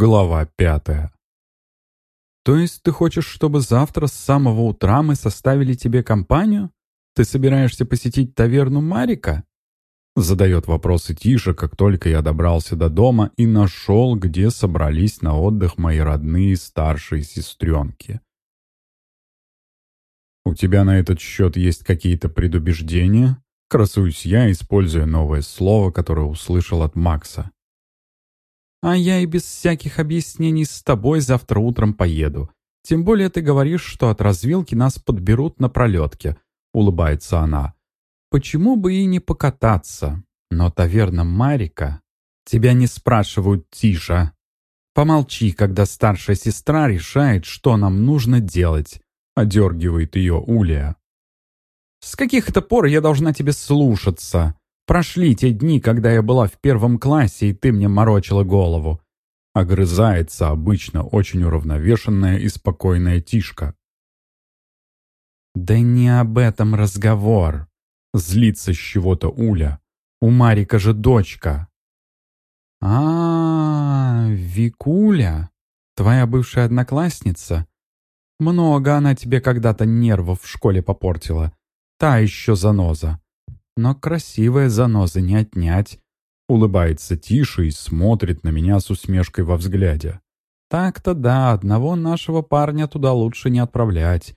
Глава пятая. «То есть ты хочешь, чтобы завтра с самого утра мы составили тебе компанию? Ты собираешься посетить таверну Марика?» Задает вопросы Тиша, как только я добрался до дома и нашел, где собрались на отдых мои родные старшие сестренки. «У тебя на этот счет есть какие-то предубеждения?» Красуюсь я, используя новое слово, которое услышал от Макса. А я и без всяких объяснений с тобой завтра утром поеду. Тем более ты говоришь, что от развилки нас подберут на пролетке», — улыбается она. «Почему бы и не покататься? Но таверна Марика...» «Тебя не спрашивают, Тиша. Помолчи, когда старшая сестра решает, что нам нужно делать», — одергивает ее Улия. «С каких это пор я должна тебе слушаться?» Прошли те дни, когда я была в первом классе, и ты мне морочила голову. Огрызается обычно очень уравновешенная и спокойная Тишка. «Да не об этом разговор», — злится с чего-то Уля. «У Марика же дочка». А, -а, а Викуля, твоя бывшая одноклассница? Много она тебе когда-то нервов в школе попортила. Та еще заноза но красивая заноза не отнять. Улыбается тише и смотрит на меня с усмешкой во взгляде. Так-то да, одного нашего парня туда лучше не отправлять.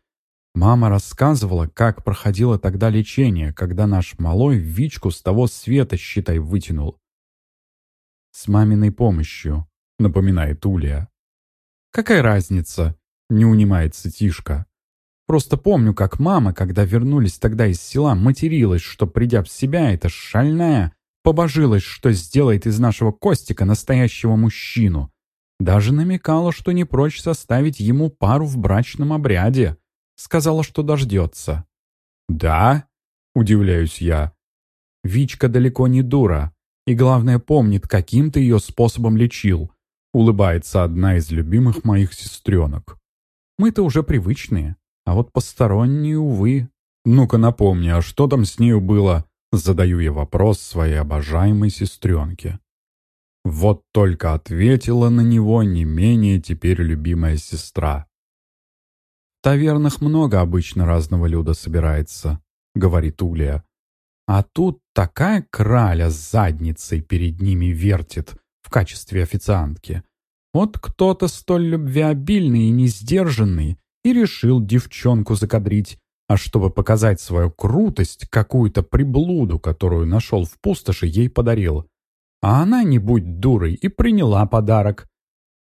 Мама рассказывала, как проходило тогда лечение, когда наш малой Вичку с того света, считай, вытянул. «С маминой помощью», — напоминает Улья. «Какая разница?» — не унимается Тишка. Просто помню, как мама, когда вернулись тогда из села, материлась, что, придя в себя, эта шальная, побожилась, что сделает из нашего Костика настоящего мужчину. Даже намекала, что не прочь составить ему пару в брачном обряде. Сказала, что дождется. «Да?» — удивляюсь я. Вичка далеко не дура. И главное, помнит, каким ты ее способом лечил. Улыбается одна из любимых моих сестренок. Мы-то уже привычные. А вот посторонние, увы. Ну-ка напомни, а что там с нею было? Задаю я вопрос своей обожаемой сестренке. Вот только ответила на него не менее теперь любимая сестра. «В тавернах много обычно разного люда собирается», — говорит Улья. «А тут такая краля с задницей перед ними вертит в качестве официантки. Вот кто-то столь любвеобильный и несдержанный и решил девчонку закадрить, а чтобы показать свою крутость, какую-то приблуду, которую нашел в пустоши, ей подарил. А она, не будь дурой, и приняла подарок.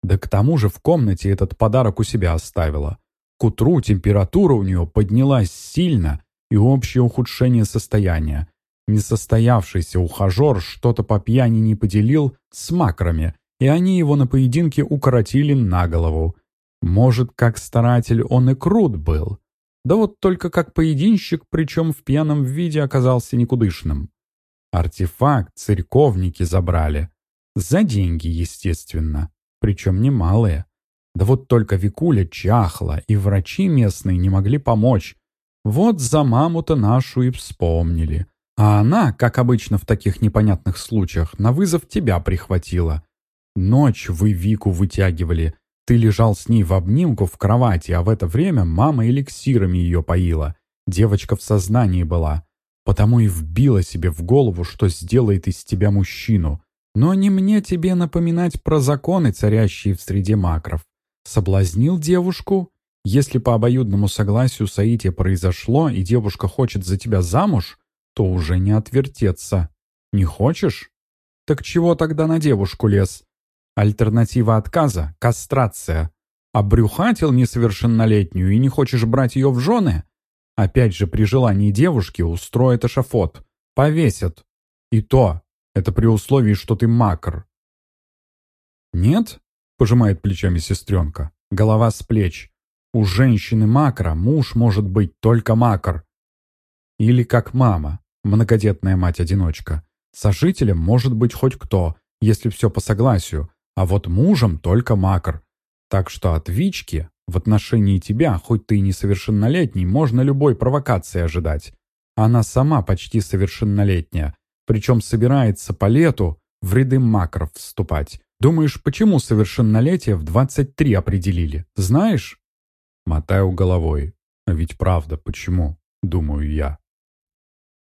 Да к тому же в комнате этот подарок у себя оставила. К утру температура у нее поднялась сильно и общее ухудшение состояния. Несостоявшийся ухажер что-то по пьяни не поделил с макрами, и они его на поединке укоротили на голову. Может, как старатель он и крут был. Да вот только как поединщик, причем в пьяном виде оказался никудышным. Артефакт церковники забрали. За деньги, естественно. Причем немалые. Да вот только Викуля чахла, и врачи местные не могли помочь. Вот за маму-то нашу и вспомнили. А она, как обычно в таких непонятных случаях, на вызов тебя прихватила. Ночь вы Вику вытягивали, ты лежал с ней в обнимку в кровати, а в это время мама эликсирами ее поила. Девочка в сознании была. Потому и вбила себе в голову, что сделает из тебя мужчину. Но не мне тебе напоминать про законы, царящие в среде макров. Соблазнил девушку? Если по обоюдному согласию соития произошло, и девушка хочет за тебя замуж, то уже не отвертеться. Не хочешь? Так чего тогда на девушку лез? Альтернатива отказа – кастрация. Обрюхатил несовершеннолетнюю и не хочешь брать ее в жены? Опять же, при желании девушки устроят эшафот. Повесят. И то, это при условии, что ты макр. «Нет?» – пожимает плечами сестренка. Голова с плеч. У женщины макра муж может быть только макр. Или как мама, многодетная мать-одиночка. Сожителем может быть хоть кто, если все по согласию, а вот мужем только макр. Так что от Вички в отношении тебя, хоть ты и несовершеннолетний, можно любой провокации ожидать. Она сама почти совершеннолетняя, причем собирается по лету в ряды макров вступать. Думаешь, почему совершеннолетие в 23 определили? Знаешь? Мотаю головой. А ведь правда, почему? Думаю я.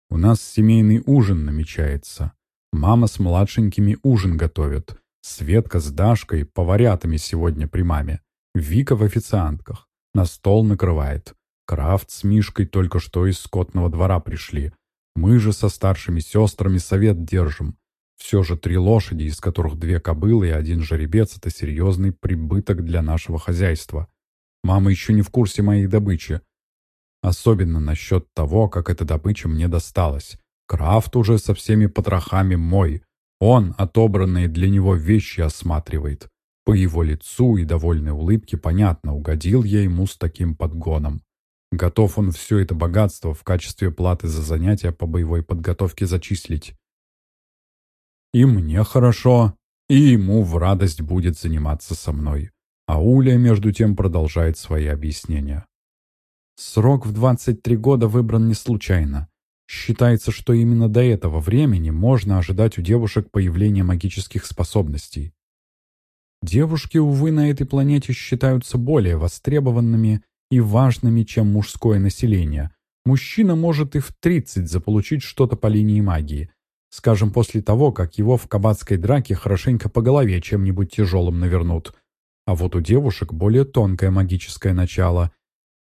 У нас семейный ужин намечается. Мама с младшенькими ужин готовят. Светка с Дашкой поварятами сегодня при маме. Вика в официантках. На стол накрывает. Крафт с Мишкой только что из скотного двора пришли. Мы же со старшими сестрами совет держим. Все же три лошади, из которых две кобылы и один жеребец — это серьезный прибыток для нашего хозяйства. Мама еще не в курсе моей добычи. Особенно насчет того, как эта добыча мне досталась. Крафт уже со всеми потрохами мой. Он отобранные для него вещи осматривает. По его лицу и довольной улыбке понятно, угодил я ему с таким подгоном. Готов он все это богатство в качестве платы за занятия по боевой подготовке зачислить. И мне хорошо, и ему в радость будет заниматься со мной. А Уля, между тем, продолжает свои объяснения. Срок в 23 года выбран не случайно. Считается, что именно до этого времени можно ожидать у девушек появления магических способностей. Девушки, увы, на этой планете считаются более востребованными и важными, чем мужское население. Мужчина может и в 30 заполучить что-то по линии магии, Скажем, после того, как его в кабацкой драке хорошенько по голове чем-нибудь тяжелым навернут. А вот у девушек более тонкое магическое начало.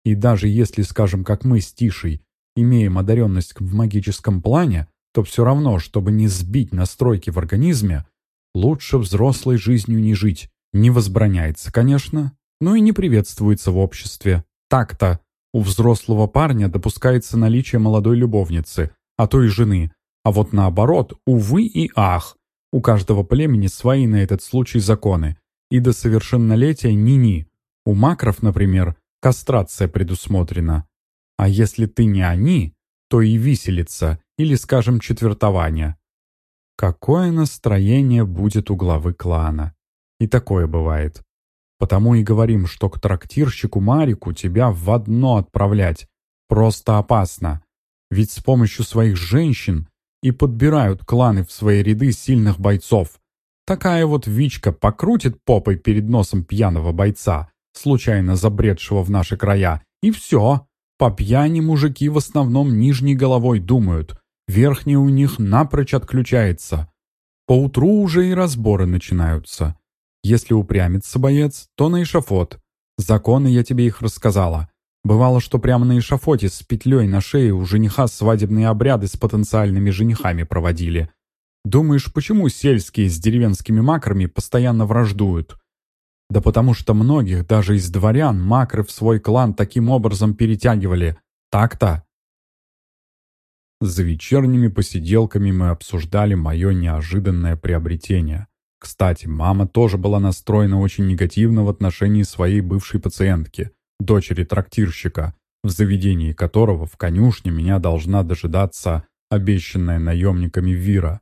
И даже если, скажем, как мы с Тишей, имеем одаренность в магическом плане, то все равно, чтобы не сбить настройки в организме, лучше взрослой жизнью не жить. Не возбраняется, конечно, но и не приветствуется в обществе. Так-то у взрослого парня допускается наличие молодой любовницы, а то и жены, а вот наоборот, увы и ах, у каждого племени свои на этот случай законы. И до совершеннолетия ни-ни. У макров, например, кастрация предусмотрена. А если ты не они, то и виселица, или, скажем, четвертование. Какое настроение будет у главы клана? И такое бывает. Потому и говорим, что к трактирщику Марику тебя в одно отправлять просто опасно. Ведь с помощью своих женщин и подбирают кланы в свои ряды сильных бойцов. Такая вот Вичка покрутит попой перед носом пьяного бойца, случайно забредшего в наши края, и все. По пьяни мужики в основном нижней головой думают, верхняя у них напрочь отключается. Поутру уже и разборы начинаются. Если упрямится боец, то на эшафот. Законы я тебе их рассказала. Бывало, что прямо на эшафоте с петлей на шее у жениха свадебные обряды с потенциальными женихами проводили. Думаешь, почему сельские с деревенскими макрами постоянно враждуют? Да потому что многих, даже из дворян, макры в свой клан таким образом перетягивали. Так-то. За вечерними посиделками мы обсуждали мое неожиданное приобретение. Кстати, мама тоже была настроена очень негативно в отношении своей бывшей пациентки – дочери трактирщика, в заведении которого в конюшне меня должна дожидаться обещанная наемниками Вира.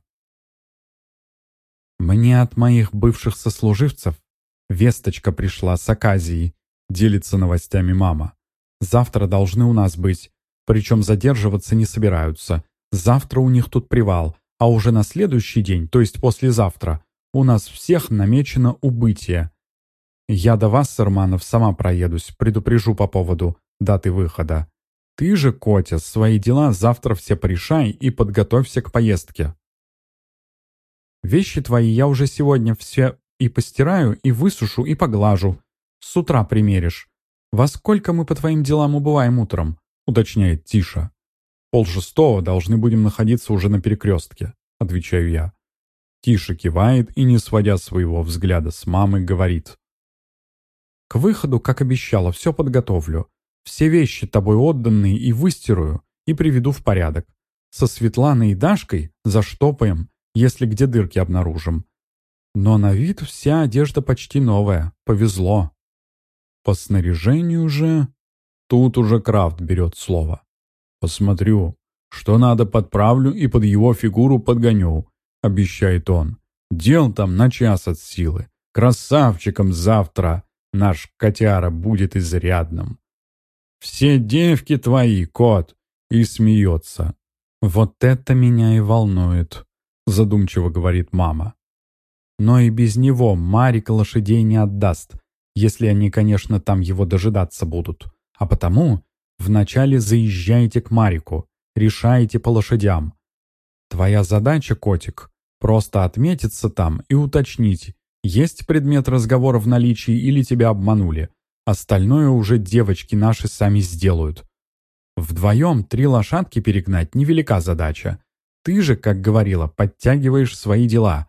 «Мне от моих бывших сослуживцев весточка пришла с Аказии», делится новостями мама. «Завтра должны у нас быть, причем задерживаться не собираются. Завтра у них тут привал, а уже на следующий день, то есть послезавтра, у нас всех намечено убытие. Я до вас, Сарманов, сама проедусь, предупрежу по поводу даты выхода. Ты же, Котя, свои дела завтра все порешай и подготовься к поездке. Вещи твои я уже сегодня все и постираю, и высушу, и поглажу. С утра примеришь. Во сколько мы по твоим делам убываем утром? Уточняет Тиша. Полшестого должны будем находиться уже на перекрестке, отвечаю я. Тиша кивает и, не сводя своего взгляда с мамы, говорит. К выходу, как обещала, все подготовлю. Все вещи тобой отданные и выстирую, и приведу в порядок. Со Светланой и Дашкой заштопаем, если где дырки обнаружим. Но на вид вся одежда почти новая. Повезло. По снаряжению же... Тут уже Крафт берет слово. «Посмотрю. Что надо, подправлю и под его фигуру подгоню», — обещает он. «Дел там на час от силы. Красавчиком завтра наш котяра будет изрядным. Все девки твои, кот!» И смеется. «Вот это меня и волнует», — задумчиво говорит мама. Но и без него Марик лошадей не отдаст, если они, конечно, там его дожидаться будут. А потому вначале заезжайте к Марику, решайте по лошадям. Твоя задача, котик, просто отметиться там и уточнить, есть предмет разговора в наличии или тебя обманули. Остальное уже девочки наши сами сделают. Вдвоем три лошадки перегнать невелика задача. Ты же, как говорила, подтягиваешь свои дела.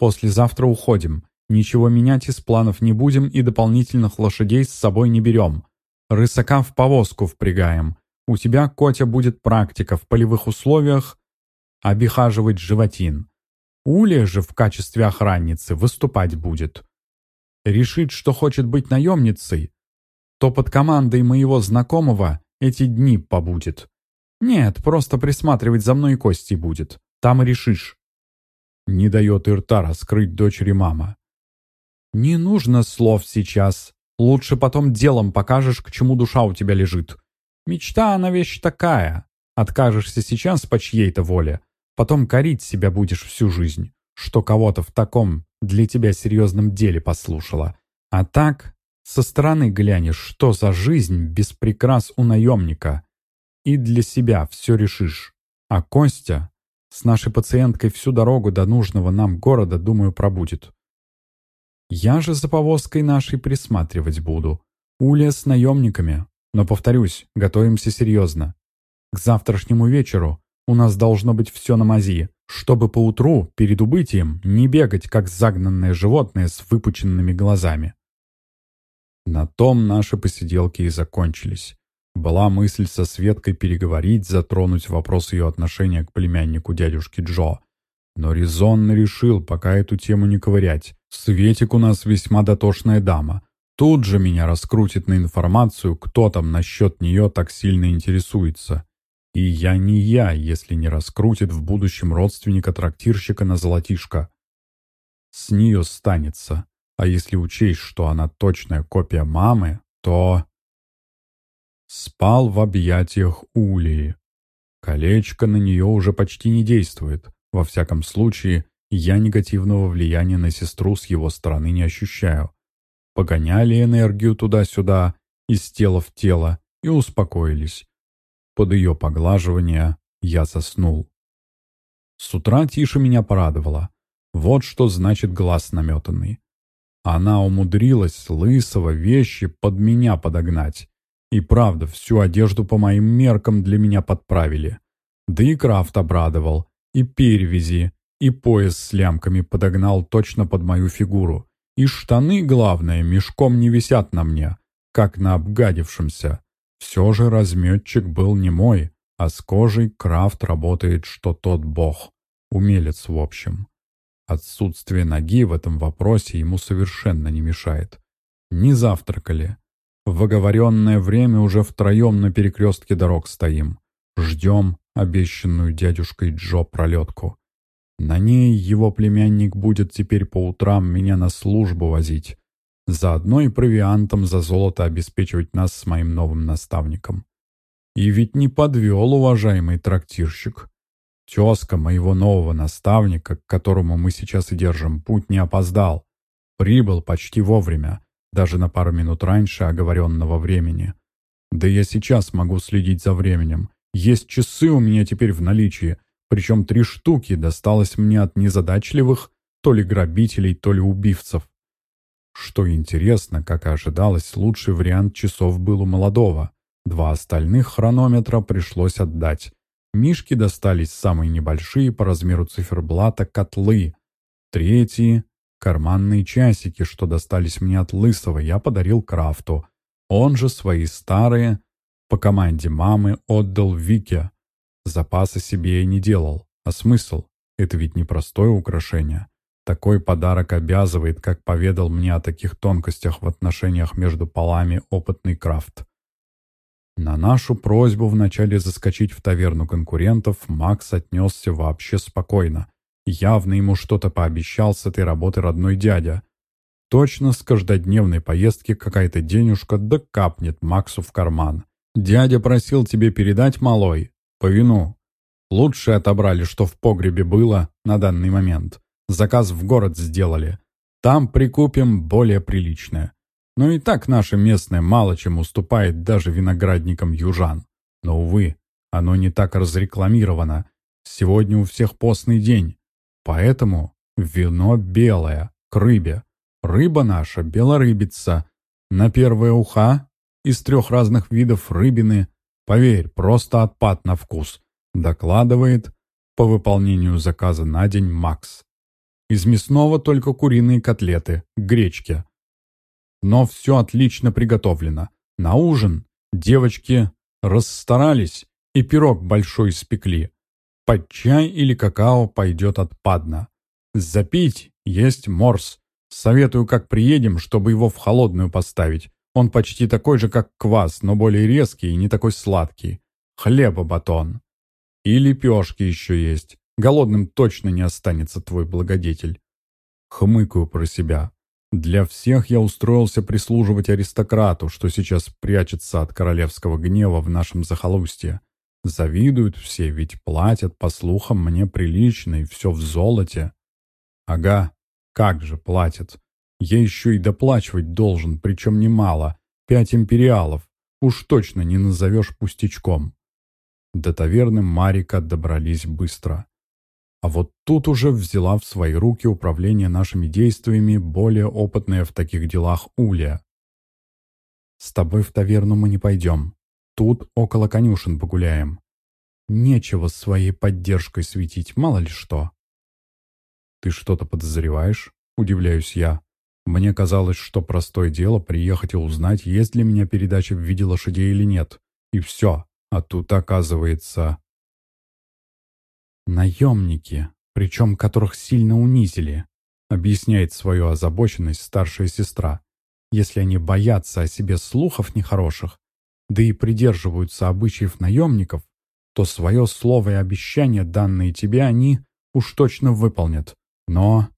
Послезавтра уходим. Ничего менять из планов не будем и дополнительных лошадей с собой не берем. Рысака в повозку впрягаем. У тебя, Котя, будет практика в полевых условиях обихаживать животин. Уля же в качестве охранницы выступать будет. Решит, что хочет быть наемницей, то под командой моего знакомого эти дни побудет. Нет, просто присматривать за мной Костей будет. Там и решишь. Не дает и рта раскрыть дочери мама. Не нужно слов сейчас. Лучше потом делом покажешь, к чему душа у тебя лежит. Мечта, она вещь такая. Откажешься сейчас по чьей-то воле, потом корить себя будешь всю жизнь, что кого-то в таком для тебя серьезном деле послушала. А так, со стороны глянешь, что за жизнь без прикрас у наемника. И для себя все решишь. А Костя с нашей пациенткой всю дорогу до нужного нам города, думаю, пробудет. Я же за повозкой нашей присматривать буду. Уля с наемниками. Но, повторюсь, готовимся серьезно. К завтрашнему вечеру у нас должно быть все на мази, чтобы поутру, перед убытием, не бегать, как загнанное животное с выпученными глазами. На том наши посиделки и закончились. Была мысль со Светкой переговорить, затронуть вопрос ее отношения к племяннику дядюшки Джо. Но резонно решил пока эту тему не ковырять. Светик у нас весьма дотошная дама. Тут же меня раскрутит на информацию, кто там насчет нее так сильно интересуется. И я не я, если не раскрутит в будущем родственника-трактирщика на золотишко. С нее станется. А если учесть, что она точная копия мамы, то... Спал в объятиях Улии. Колечко на нее уже почти не действует. Во всяком случае, я негативного влияния на сестру с его стороны не ощущаю. Погоняли энергию туда-сюда, из тела в тело, и успокоились. Под ее поглаживание я заснул. С утра Тиша меня порадовала. Вот что значит глаз наметанный. Она умудрилась лысого вещи под меня подогнать. И правда, всю одежду по моим меркам для меня подправили. Да и Крафт обрадовал, и перевязи, и пояс с лямками подогнал точно под мою фигуру. И штаны, главное, мешком не висят на мне, как на обгадившемся. Все же разметчик был не мой, а с кожей Крафт работает, что тот бог. Умелец, в общем. Отсутствие ноги в этом вопросе ему совершенно не мешает. Не завтракали. В оговоренное время уже втроем на перекрестке дорог стоим. Ждем обещанную дядюшкой Джо пролетку. На ней его племянник будет теперь по утрам меня на службу возить. Заодно и провиантом за золото обеспечивать нас с моим новым наставником. И ведь не подвел уважаемый трактирщик. Тезка моего нового наставника, к которому мы сейчас и держим путь, не опоздал. Прибыл почти вовремя, даже на пару минут раньше оговоренного времени. Да я сейчас могу следить за временем. Есть часы у меня теперь в наличии, причем три штуки досталось мне от незадачливых то ли грабителей, то ли убивцев. Что интересно, как и ожидалось, лучший вариант часов был у молодого. Два остальных хронометра пришлось отдать. Мишки достались самые небольшие по размеру циферблата котлы. Третьи — карманные часики, что достались мне от Лысого, я подарил Крафту. Он же свои старые, по команде мамы, отдал Вике. Запасы себе я не делал. А смысл? Это ведь не простое украшение. Такой подарок обязывает, как поведал мне о таких тонкостях в отношениях между полами опытный Крафт. На нашу просьбу вначале заскочить в таверну конкурентов Макс отнесся вообще спокойно. Явно ему что-то пообещал с этой работы родной дядя. Точно с каждодневной поездки какая-то денежка да капнет Максу в карман. «Дядя просил тебе передать, малой, по вину. Лучше отобрали, что в погребе было на данный момент. Заказ в город сделали. Там прикупим более приличное. Но и так наше местное мало чем уступает даже виноградникам южан. Но, увы, оно не так разрекламировано. Сегодня у всех постный день. Поэтому вино белое, к рыбе. Рыба наша белорыбица. На первое уха из трех разных видов рыбины. Поверь, просто отпад на вкус. Докладывает по выполнению заказа на день Макс. Из мясного только куриные котлеты, гречки. Но все отлично приготовлено. На ужин девочки расстарались и пирог большой испекли. Под чай или какао пойдет отпадно. Запить есть морс. Советую, как приедем, чтобы его в холодную поставить. Он почти такой же, как квас, но более резкий и не такой сладкий. Хлеба батон. И лепешки еще есть. Голодным точно не останется твой благодетель. Хмыкаю про себя. Для всех я устроился прислуживать аристократу, что сейчас прячется от королевского гнева в нашем захолустье. Завидуют все, ведь платят, по слухам, мне прилично, и все в золоте. Ага, как же платят. Я еще и доплачивать должен, причем немало. Пять империалов. Уж точно не назовешь пустячком. До таверны Марика добрались быстро. А вот тут уже взяла в свои руки управление нашими действиями более опытная в таких делах Уля. «С тобой в таверну мы не пойдем. Тут около конюшен погуляем. Нечего своей поддержкой светить, мало ли что». «Ты что-то подозреваешь?» – удивляюсь я. Мне казалось, что простое дело приехать и узнать, есть ли меня передача в виде лошадей или нет. И все. А тут, оказывается, «Наемники, причем которых сильно унизили», объясняет свою озабоченность старшая сестра. «Если они боятся о себе слухов нехороших, да и придерживаются обычаев наемников, то свое слово и обещание, данные тебе, они уж точно выполнят. Но...»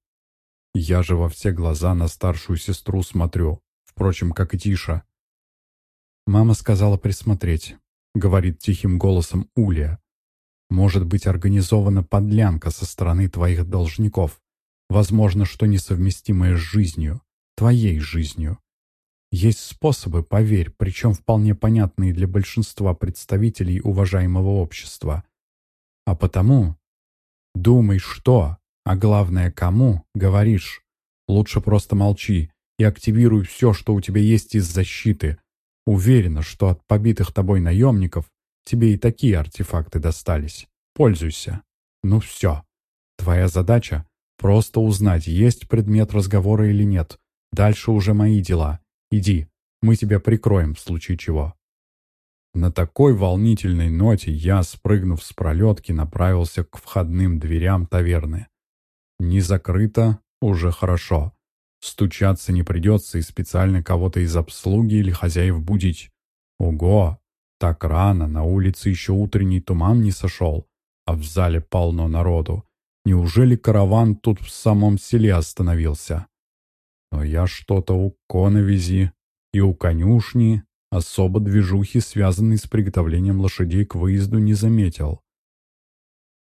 Я же во все глаза на старшую сестру смотрю, впрочем, как и Тиша. «Мама сказала присмотреть», — говорит тихим голосом Улия. Может быть организована подлянка со стороны твоих должников. Возможно, что несовместимое с жизнью, твоей жизнью. Есть способы, поверь, причем вполне понятные для большинства представителей уважаемого общества. А потому думай, что, а главное, кому говоришь. Лучше просто молчи и активируй все, что у тебя есть из защиты. Уверена, что от побитых тобой наемников Тебе и такие артефакты достались. Пользуйся. Ну все. Твоя задача — просто узнать, есть предмет разговора или нет. Дальше уже мои дела. Иди, мы тебя прикроем в случае чего». На такой волнительной ноте я, спрыгнув с пролетки, направился к входным дверям таверны. Не закрыто, уже хорошо. Стучаться не придется и специально кого-то из обслуги или хозяев будить. Ого! Так рано, на улице еще утренний туман не сошел, а в зале полно народу. Неужели караван тут в самом селе остановился? Но я что-то у коновизи и у конюшни особо движухи, связанной с приготовлением лошадей к выезду, не заметил.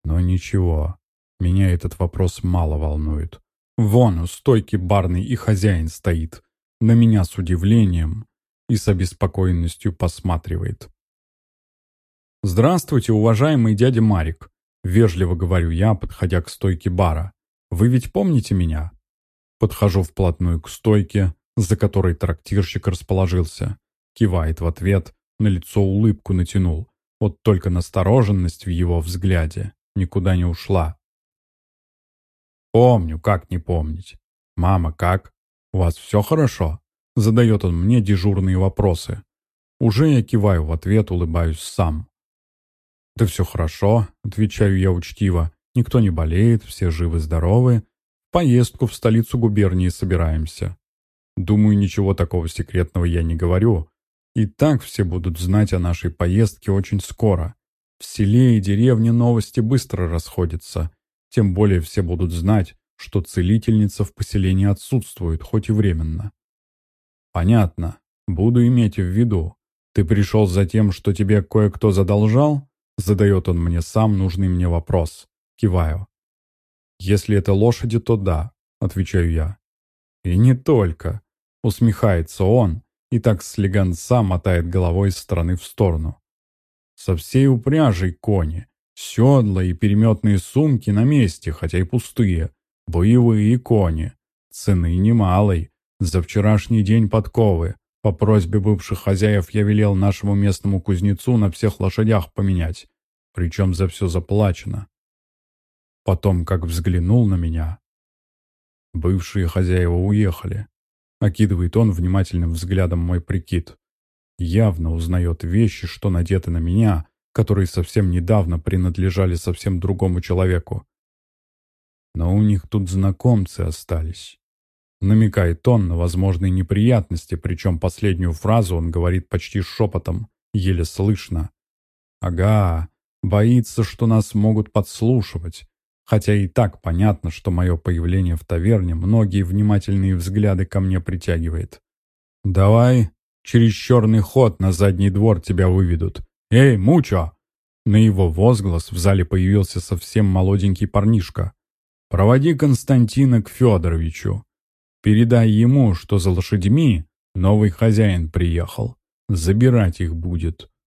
Но ничего, меня этот вопрос мало волнует. Вон у стойки барный и хозяин стоит, на меня с удивлением и с обеспокоенностью посматривает. «Здравствуйте, уважаемый дядя Марик», — вежливо говорю я, подходя к стойке бара. «Вы ведь помните меня?» Подхожу вплотную к стойке, за которой трактирщик расположился. Кивает в ответ, на лицо улыбку натянул. Вот только настороженность в его взгляде никуда не ушла. «Помню, как не помнить. Мама, как? У вас все хорошо?» Задает он мне дежурные вопросы. Уже я киваю в ответ, улыбаюсь сам. «Да все хорошо», — отвечаю я учтиво. «Никто не болеет, все живы-здоровы. Поездку в столицу губернии собираемся». Думаю, ничего такого секретного я не говорю. И так все будут знать о нашей поездке очень скоро. В селе и деревне новости быстро расходятся. Тем более все будут знать, что целительница в поселении отсутствует, хоть и временно. Понятно. Буду иметь в виду. Ты пришел за тем, что тебе кое-кто задолжал? Задает он мне сам нужный мне вопрос. Киваю. «Если это лошади, то да», — отвечаю я. «И не только», — усмехается он и так слегонца мотает головой из стороны в сторону. «Со всей упряжей кони, седла и переметные сумки на месте, хотя и пустые, боевые кони, цены немалой, за вчерашний день подковы, по просьбе бывших хозяев я велел нашему местному кузнецу на всех лошадях поменять, причем за все заплачено. Потом, как взглянул на меня, бывшие хозяева уехали. Окидывает он внимательным взглядом мой прикид. Явно узнает вещи, что надеты на меня, которые совсем недавно принадлежали совсем другому человеку. Но у них тут знакомцы остались. Намекает он на возможные неприятности, причем последнюю фразу он говорит почти шепотом, еле слышно. «Ага, боится, что нас могут подслушивать. Хотя и так понятно, что мое появление в таверне многие внимательные взгляды ко мне притягивает. «Давай, через черный ход на задний двор тебя выведут. Эй, Мучо!» На его возглас в зале появился совсем молоденький парнишка. «Проводи Константина к Федоровичу. Передай ему, что за лошадьми новый хозяин приехал. Забирать их будет.